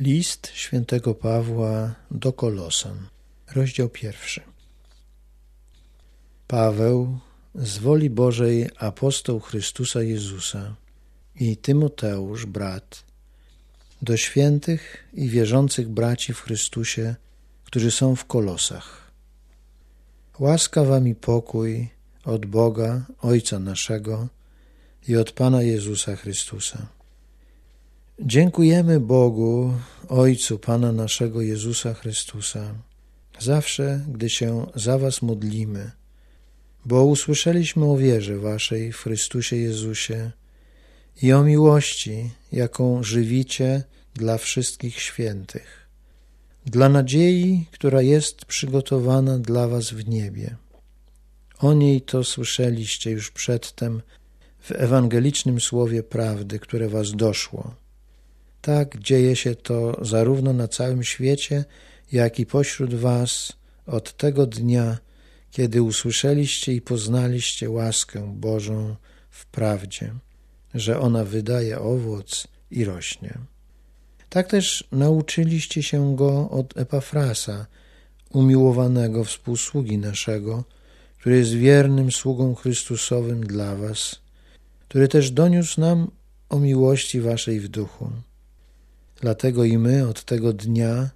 List świętego Pawła do Kolosan, rozdział pierwszy. Paweł, z woli Bożej apostoł Chrystusa Jezusa i Tymoteusz, brat, do świętych i wierzących braci w Chrystusie, którzy są w Kolosach. Łaska wam i pokój od Boga, Ojca naszego i od Pana Jezusa Chrystusa. Dziękujemy Bogu, Ojcu Pana naszego Jezusa Chrystusa, zawsze, gdy się za Was modlimy, bo usłyszeliśmy o wierze Waszej w Chrystusie Jezusie i o miłości, jaką żywicie dla wszystkich świętych, dla nadziei, która jest przygotowana dla Was w niebie. O niej to słyszeliście już przedtem w ewangelicznym słowie prawdy, które Was doszło tak dzieje się to zarówno na całym świecie, jak i pośród Was od tego dnia, kiedy usłyszeliście i poznaliście łaskę Bożą w prawdzie, że ona wydaje owoc i rośnie. Tak też nauczyliście się go od Epafrasa, umiłowanego współsługi naszego, który jest wiernym sługą Chrystusowym dla Was, który też doniósł nam o miłości Waszej w duchu. Dlatego i my od tego dnia,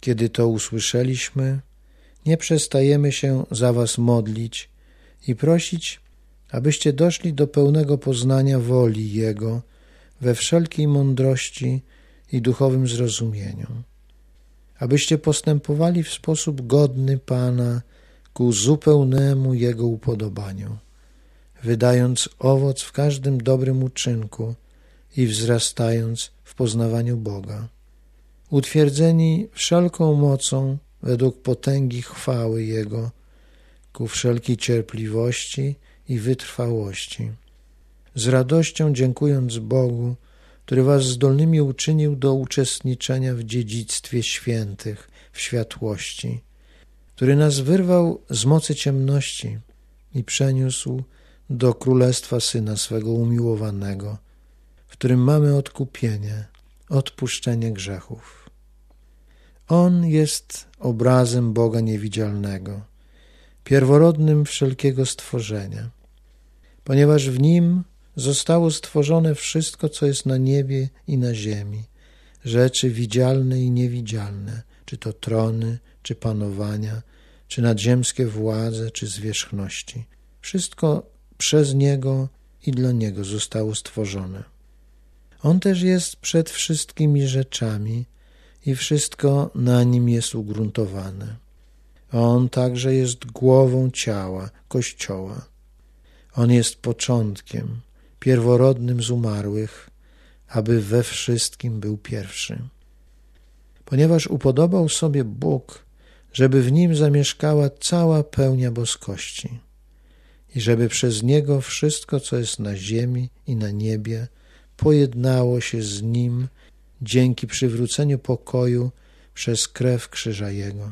kiedy to usłyszeliśmy, nie przestajemy się za Was modlić i prosić, abyście doszli do pełnego poznania woli Jego we wszelkiej mądrości i duchowym zrozumieniu, abyście postępowali w sposób godny Pana ku zupełnemu Jego upodobaniu, wydając owoc w każdym dobrym uczynku i wzrastając w poznawaniu Boga, utwierdzeni wszelką mocą według potęgi chwały Jego, ku wszelkiej cierpliwości i wytrwałości, z radością dziękując Bogu, który was zdolnymi uczynił do uczestniczenia w dziedzictwie świętych w światłości, który nas wyrwał z mocy ciemności i przeniósł do królestwa Syna swego umiłowanego, w którym mamy odkupienie, odpuszczenie grzechów. On jest obrazem Boga niewidzialnego, pierworodnym wszelkiego stworzenia, ponieważ w nim zostało stworzone wszystko, co jest na niebie i na ziemi, rzeczy widzialne i niewidzialne, czy to trony, czy panowania, czy nadziemskie władze, czy zwierzchności. Wszystko przez Niego i dla Niego zostało stworzone. On też jest przed wszystkimi rzeczami i wszystko na nim jest ugruntowane. On także jest głową ciała, Kościoła. On jest początkiem, pierworodnym z umarłych, aby we wszystkim był pierwszy. Ponieważ upodobał sobie Bóg, żeby w nim zamieszkała cała pełnia boskości i żeby przez niego wszystko, co jest na ziemi i na niebie, pojednało się z Nim dzięki przywróceniu pokoju przez krew krzyża Jego.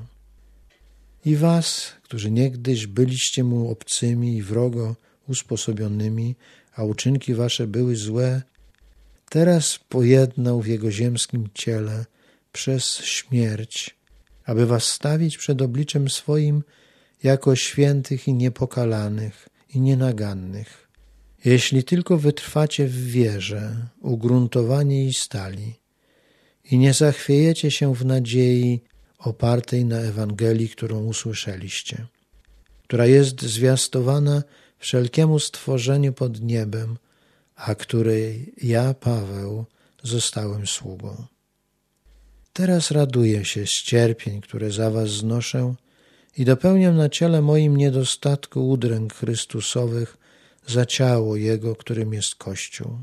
I was, którzy niegdyś byliście Mu obcymi i wrogo usposobionymi, a uczynki wasze były złe, teraz pojednał w Jego ziemskim ciele przez śmierć, aby was stawić przed obliczem swoim jako świętych i niepokalanych i nienagannych jeśli tylko wytrwacie w wierze, ugruntowani i stali, i nie zachwiejecie się w nadziei opartej na Ewangelii, którą usłyszeliście, która jest zwiastowana wszelkiemu stworzeniu pod niebem, a której ja, Paweł, zostałem sługą. Teraz raduję się z cierpień, które za was znoszę i dopełniam na ciele moim niedostatku udręk Chrystusowych, za ciało Jego, którym jest Kościół.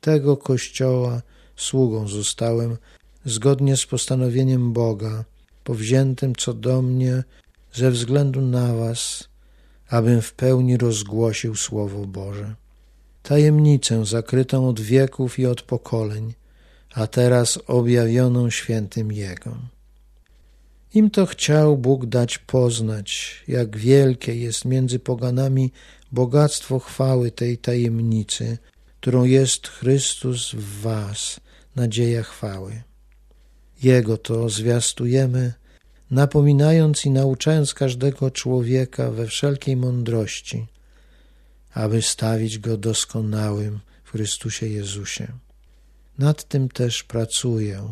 Tego Kościoła sługą zostałem zgodnie z postanowieniem Boga, powziętym co do mnie ze względu na Was, abym w pełni rozgłosił Słowo Boże. Tajemnicę zakrytą od wieków i od pokoleń, a teraz objawioną świętym Jego. Im to chciał Bóg dać poznać, jak wielkie jest między poganami bogactwo chwały tej tajemnicy, którą jest Chrystus w Was, nadzieja chwały. Jego to zwiastujemy, napominając i nauczając każdego człowieka we wszelkiej mądrości, aby stawić go doskonałym w Chrystusie Jezusie. Nad tym też pracuję,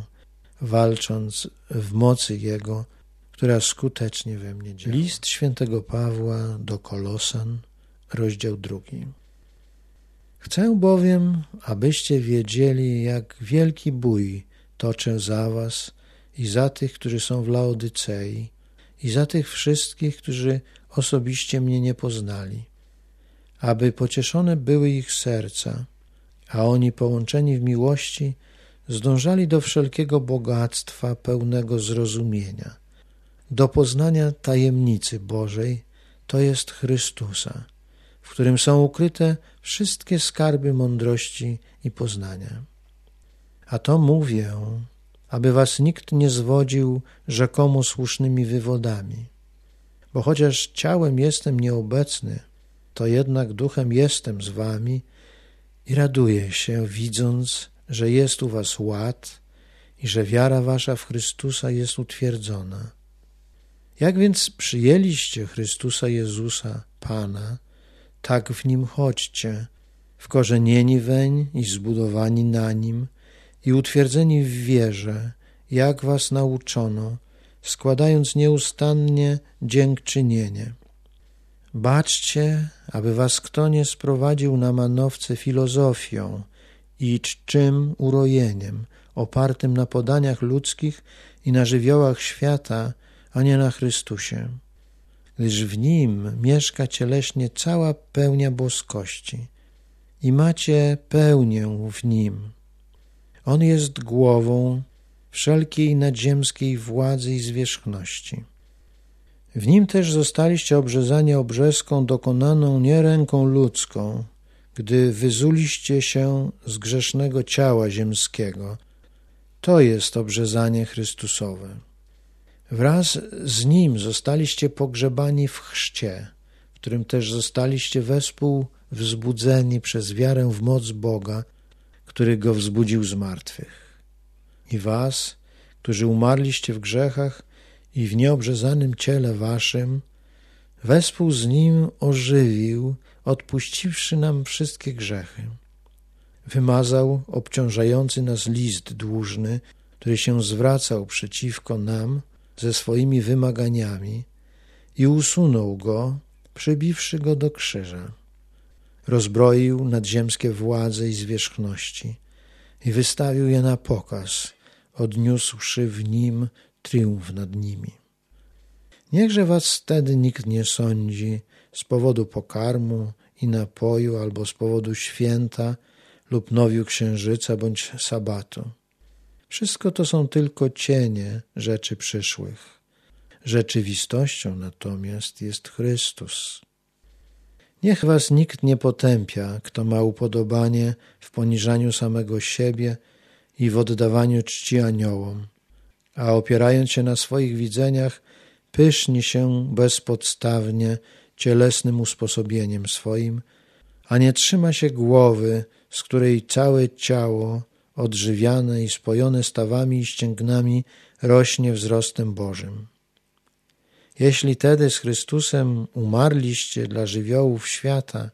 walcząc w mocy Jego, która skutecznie we mnie działa. List świętego Pawła do Kolosan, rozdział drugi. Chcę bowiem, abyście wiedzieli, jak wielki bój toczę za was i za tych, którzy są w Laodycei, i za tych wszystkich, którzy osobiście mnie nie poznali, aby pocieszone były ich serca, a oni połączeni w miłości zdążali do wszelkiego bogactwa pełnego zrozumienia, do poznania tajemnicy Bożej, to jest Chrystusa, w którym są ukryte wszystkie skarby mądrości i poznania. A to mówię, aby was nikt nie zwodził rzekomo słusznymi wywodami. Bo chociaż ciałem jestem nieobecny, to jednak duchem jestem z wami i raduję się, widząc, że jest u was ład i że wiara wasza w Chrystusa jest utwierdzona. Jak więc przyjęliście Chrystusa Jezusa, Pana, tak w Nim chodźcie, wkorzenieni weń i zbudowani na Nim i utwierdzeni w wierze, jak was nauczono, składając nieustannie dziękczynienie. Baczcie, aby was kto nie sprowadził na manowce filozofią i czczym urojeniem, opartym na podaniach ludzkich i na żywiołach świata, a nie na Chrystusie gdyż w nim mieszka cieleśnie cała pełnia boskości i macie pełnię w nim. On jest głową wszelkiej nadziemskiej władzy i zwierzchności. W nim też zostaliście obrzezani obrzeską dokonaną nie ręką ludzką, gdy wyzuliście się z grzesznego ciała ziemskiego. To jest obrzezanie Chrystusowe. Wraz z nim zostaliście pogrzebani w chrzcie, w którym też zostaliście wespół wzbudzeni przez wiarę w moc Boga, który go wzbudził z martwych. I was, którzy umarliście w grzechach i w nieobrzezanym ciele waszym, wespół z nim ożywił, odpuściwszy nam wszystkie grzechy. Wymazał obciążający nas list dłużny, który się zwracał przeciwko nam, ze swoimi wymaganiami i usunął go, przybiwszy go do krzyża. Rozbroił nadziemskie władze i zwierzchności i wystawił je na pokaz, odniósłszy w nim triumf nad nimi. Niechże was wtedy nikt nie sądzi z powodu pokarmu i napoju albo z powodu święta lub nowiu księżyca bądź sabatu wszystko to są tylko cienie rzeczy przyszłych. Rzeczywistością natomiast jest Chrystus. Niech was nikt nie potępia, kto ma upodobanie w poniżaniu samego siebie i w oddawaniu czci aniołom, a opierając się na swoich widzeniach, pyszni się bezpodstawnie cielesnym usposobieniem swoim, a nie trzyma się głowy, z której całe ciało odżywiane i spojone stawami i ścięgnami, rośnie wzrostem Bożym. Jeśli tedy z Chrystusem umarliście dla żywiołów świata,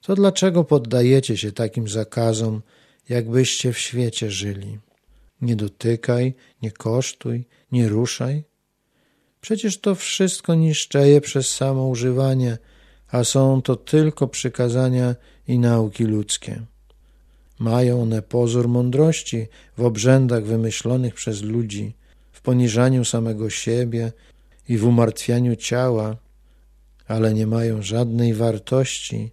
to dlaczego poddajecie się takim zakazom, jakbyście w świecie żyli? Nie dotykaj, nie kosztuj, nie ruszaj. Przecież to wszystko niszczeje przez samo używanie, a są to tylko przykazania i nauki ludzkie. Mają one pozór mądrości w obrzędach wymyślonych przez ludzi, w poniżaniu samego siebie i w umartwianiu ciała, ale nie mają żadnej wartości,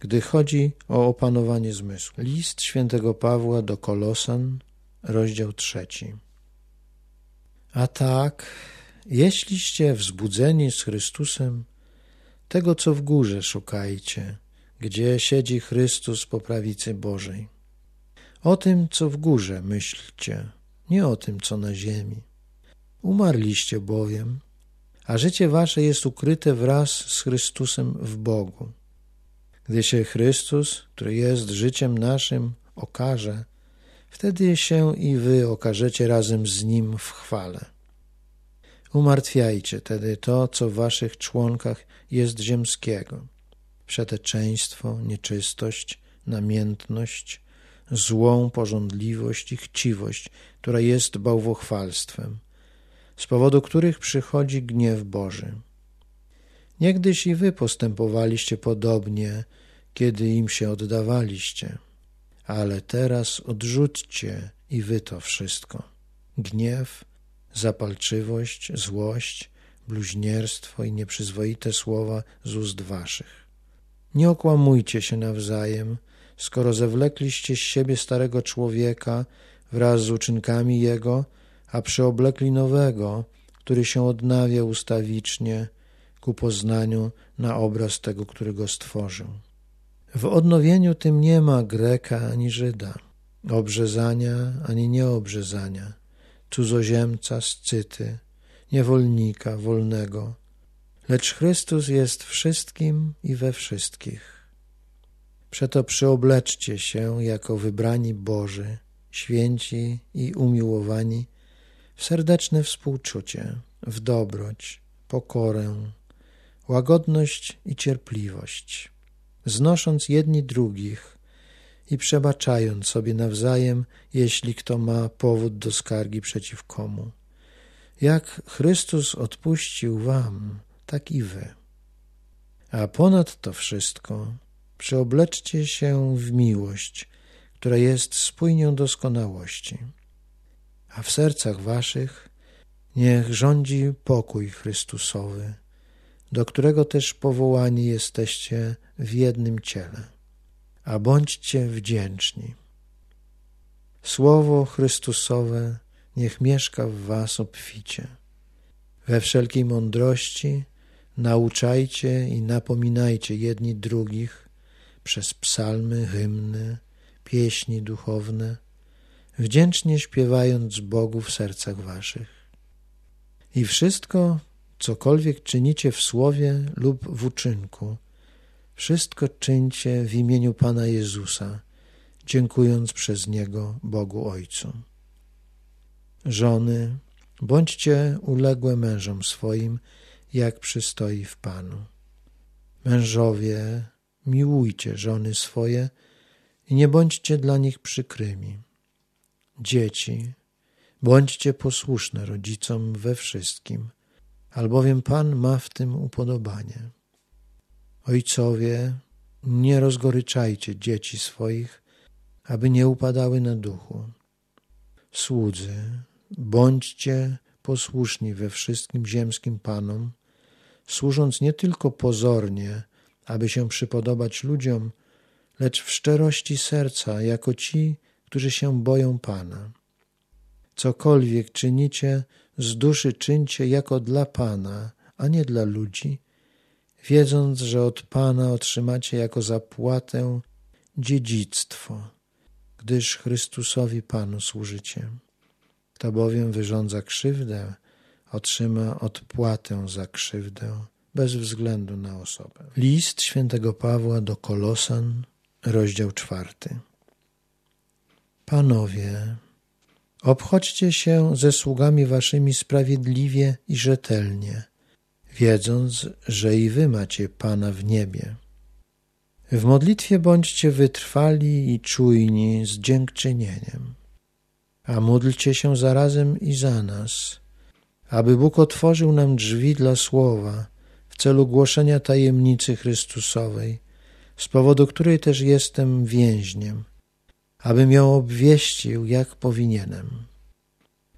gdy chodzi o opanowanie zmysłu. List świętego Pawła do Kolosan, rozdział trzeci. A tak, jeśliście wzbudzeni z Chrystusem, tego co w górze szukajcie, gdzie siedzi Chrystus po prawicy Bożej. O tym, co w górze myślcie, nie o tym, co na ziemi. Umarliście bowiem, a życie wasze jest ukryte wraz z Chrystusem w Bogu. Gdy się Chrystus, który jest życiem naszym, okaże, Wtedy się i wy okażecie razem z Nim w chwale. Umartwiajcie tedy to, co w waszych członkach jest ziemskiego. Przeteczeństwo, nieczystość, namiętność, złą porządliwość i chciwość, która jest bałwochwalstwem, z powodu których przychodzi gniew Boży. Niegdyś i wy postępowaliście podobnie, kiedy im się oddawaliście, ale teraz odrzućcie i wy to wszystko. Gniew, zapalczywość, złość, bluźnierstwo i nieprzyzwoite słowa z ust waszych. Nie okłamujcie się nawzajem, skoro zewlekliście z siebie starego człowieka wraz z uczynkami jego, a przyoblekli nowego, który się odnawia ustawicznie ku poznaniu na obraz tego, który go stworzył. W odnowieniu tym nie ma Greka ani Żyda, obrzezania ani nieobrzezania, cudzoziemca, scyty, niewolnika, wolnego, lecz Chrystus jest wszystkim i we wszystkich. Przeto przyobleczcie się jako wybrani Boży, święci i umiłowani w serdeczne współczucie, w dobroć, pokorę, łagodność i cierpliwość, znosząc jedni drugich i przebaczając sobie nawzajem, jeśli kto ma powód do skargi przeciw komu. Jak Chrystus odpuścił wam, tak i wy. A ponad to wszystko przeobleczcie się w miłość, która jest spójnią doskonałości. A w sercach waszych niech rządzi pokój Chrystusowy, do którego też powołani jesteście w jednym ciele. A bądźcie wdzięczni. Słowo Chrystusowe niech mieszka w was obficie. We wszelkiej mądrości nauczajcie i napominajcie jedni drugich przez psalmy, hymny, pieśni duchowne, wdzięcznie śpiewając Bogu w sercach waszych. I wszystko, cokolwiek czynicie w słowie lub w uczynku, wszystko czyńcie w imieniu Pana Jezusa, dziękując przez Niego Bogu Ojcu. Żony, bądźcie uległe mężom swoim, jak przystoi w Panu. Mężowie, miłujcie żony swoje i nie bądźcie dla nich przykrymi. Dzieci, bądźcie posłuszne rodzicom we wszystkim, albowiem Pan ma w tym upodobanie. Ojcowie, nie rozgoryczajcie dzieci swoich, aby nie upadały na duchu. Słudzy, bądźcie posłuszni we wszystkim ziemskim Panom, służąc nie tylko pozornie, aby się przypodobać ludziom, lecz w szczerości serca, jako ci, którzy się boją Pana. Cokolwiek czynicie, z duszy czyńcie jako dla Pana, a nie dla ludzi, wiedząc, że od Pana otrzymacie jako zapłatę dziedzictwo, gdyż Chrystusowi Panu służycie. Kto bowiem wyrządza krzywdę, otrzyma odpłatę za krzywdę bez względu na osobę. List świętego Pawła do Kolosan, rozdział czwarty. Panowie, obchodźcie się ze sługami waszymi sprawiedliwie i rzetelnie, wiedząc, że i wy macie Pana w niebie. W modlitwie bądźcie wytrwali i czujni z dziękczynieniem, a módlcie się zarazem i za nas, aby Bóg otworzył nam drzwi dla słowa w celu głoszenia tajemnicy Chrystusowej, z powodu której też jestem więźniem, abym ją obwieścił, jak powinienem.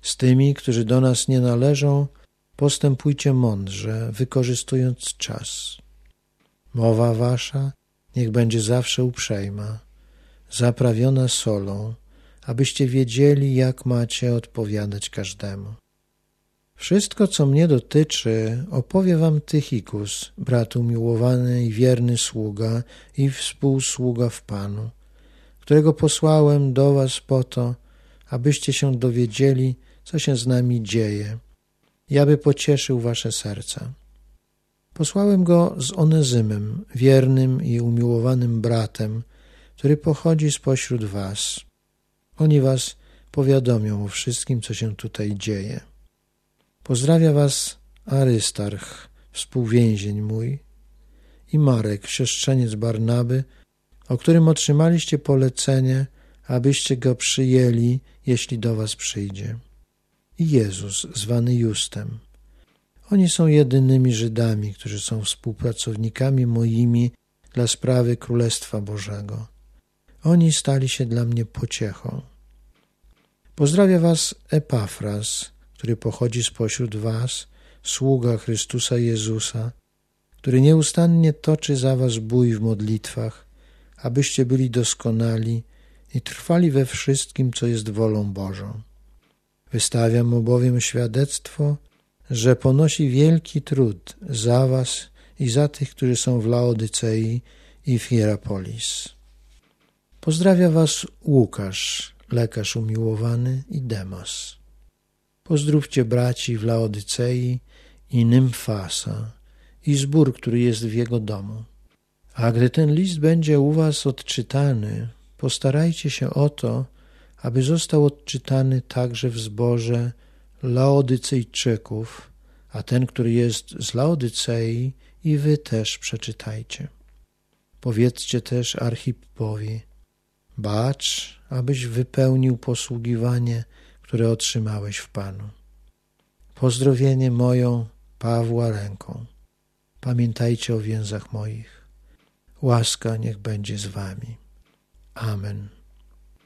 Z tymi, którzy do nas nie należą, postępujcie mądrze, wykorzystując czas. Mowa wasza niech będzie zawsze uprzejma, zaprawiona solą, abyście wiedzieli, jak macie odpowiadać każdemu. Wszystko, co mnie dotyczy, opowie wam Tychikus, brat umiłowany i wierny sługa i współsługa w Panu, którego posłałem do was po to, abyście się dowiedzieli, co się z nami dzieje, i aby pocieszył wasze serca. Posłałem go z Onezymem, wiernym i umiłowanym bratem, który pochodzi spośród was. Oni was powiadomią o wszystkim, co się tutaj dzieje. Pozdrawia was Arystarch, współwięzień mój, i Marek, siostrzeniec Barnaby, o którym otrzymaliście polecenie, abyście go przyjęli, jeśli do was przyjdzie. I Jezus, zwany Justem. Oni są jedynymi Żydami, którzy są współpracownikami moimi dla sprawy Królestwa Bożego. Oni stali się dla mnie pociechą. Pozdrawia was Epafras, który pochodzi spośród was, sługa Chrystusa Jezusa, który nieustannie toczy za was bój w modlitwach, abyście byli doskonali i trwali we wszystkim, co jest wolą Bożą. Wystawiam mu bowiem świadectwo, że ponosi wielki trud za was i za tych, którzy są w Laodycei i w Hierapolis. Pozdrawia was Łukasz, lekarz umiłowany i Demos. Pozdrówcie braci w Laodycei i Nymfasa i zbór, który jest w jego domu. A gdy ten list będzie u was odczytany, postarajcie się o to, aby został odczytany także w zborze Laodycyjczyków, a ten, który jest z Laodycei, i wy też przeczytajcie. Powiedzcie też Archipowi, bacz, abyś wypełnił posługiwanie, które otrzymałeś w Panu. Pozdrowienie moją Pawła ręką. Pamiętajcie o więzach moich. Łaska niech będzie z wami. Amen.